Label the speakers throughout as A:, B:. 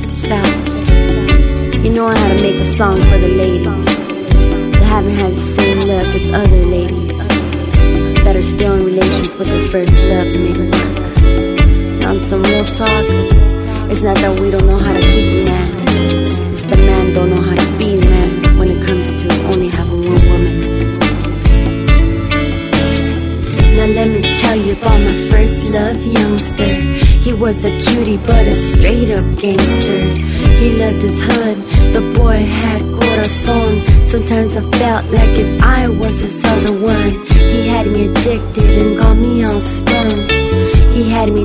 A: check this out. You know I had to make a song for the ladies that haven't had the same luck as other ladies that are still in relations with their first love. Now, on some real talk, it's not that we don't know how to keep was a cutie but a straight up gangster. He loved his hood, the boy had corazon. Sometimes I felt like if I was his other one, he had me addicted and got me all spun. He had me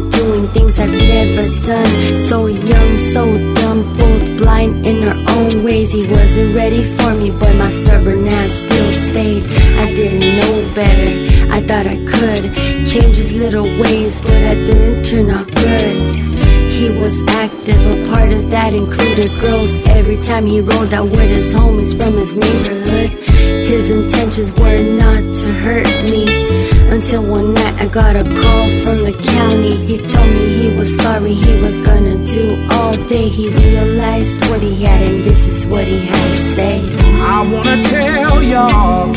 A: wasn't ready for me, but my stubborn ass still stayed. I didn't know better. I thought I could change his little ways, but I didn't turn out good. He was active, a part of that included girls. Every time he rolled out with his homies from his neighborhood, his intentions were not to hurt me. Until one night I got a call from the county. He told me he was sorry, he was gonna do all day. He realized what he had, and this is what he had to say.
B: I wanna tell y'all.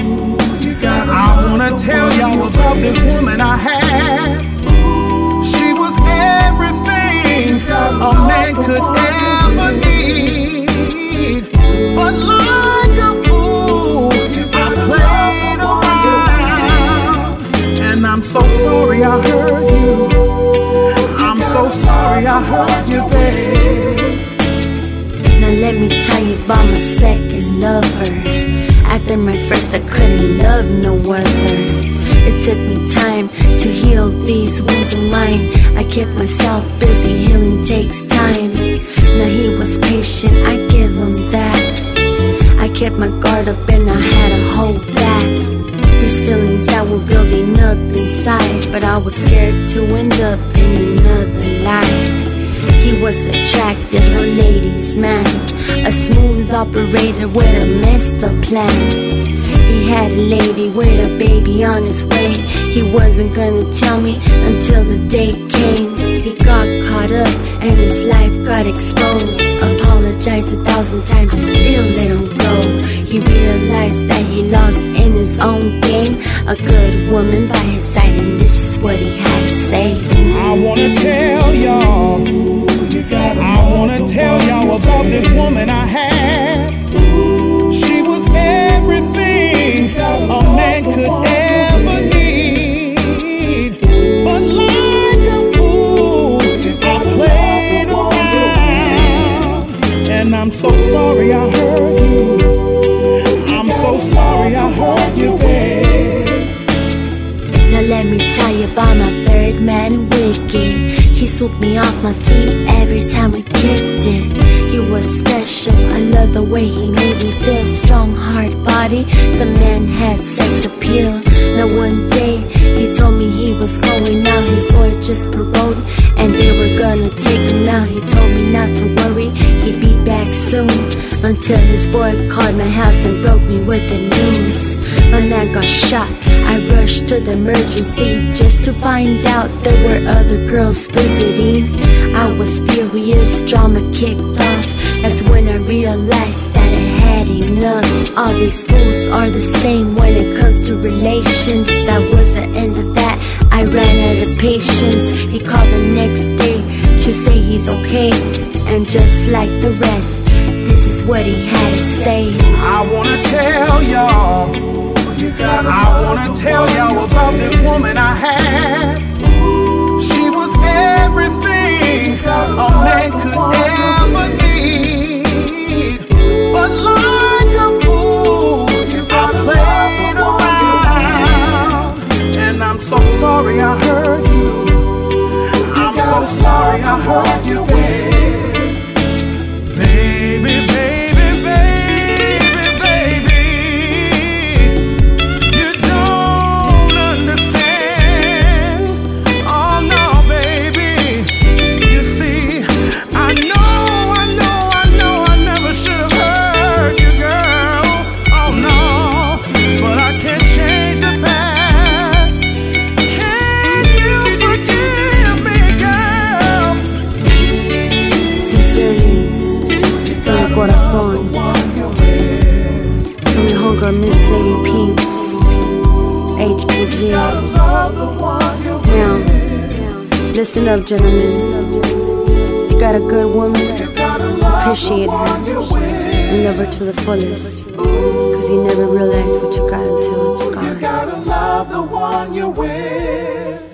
B: I wanna tell y'all about this woman I had. Sorry I hurt you. I'm so sorry I hurt you, babe.
A: Now let me tell you about my second lover. After my first, I couldn't love no other. It took me time to heal these wounds of mine. I kept myself busy, healing takes time. Now he was patient, I give him that. I kept my guard up and I had to hold back. These feelings that were building up inside, but I was scared to end up in another life. He was attractive, a ladies' man, a smooth operator with a messed up plan. He had a lady with a baby on his way. He wasn't gonna tell me until the day came. He got caught up and his life got exposed. Apologized a thousand times and still let him go. He realized that he lost in his own. A good woman by his side, and this is what he had to say.
B: I wanna tell y'all. I wanna tell y'all about this woman I had. She was everything a man could ever need. But like a fool, I played around. And I'm so sorry I hurt you
A: about my third man, Wicked. He swooped me off my feet every time we kicked it. He was special, I love the way he made me feel. Strong, hard body, the man had sex appeal. Now one day, he told me he was going out, his boy just paroled, and they were gonna take him out. He told me not to worry, he'd be back soon. Until his boy called my house and broke me with the news. My man got shot. Rushed to the emergency just to find out there were other girls visiting. I was furious, drama kicked off. That's when I realized that I had enough. All these fools are the same when it comes to relations. That was the end of that. I ran out of patience. He called the next day to say he's okay. And just like the rest, this is what he had to say.
B: I wanna tell tell y'all about this woman I had. Listen up, gentlemen. You got a good woman, appreciate her. And love her to the fullest. Cause you never realize what you
A: got until it's gone. You gotta love the one you're with.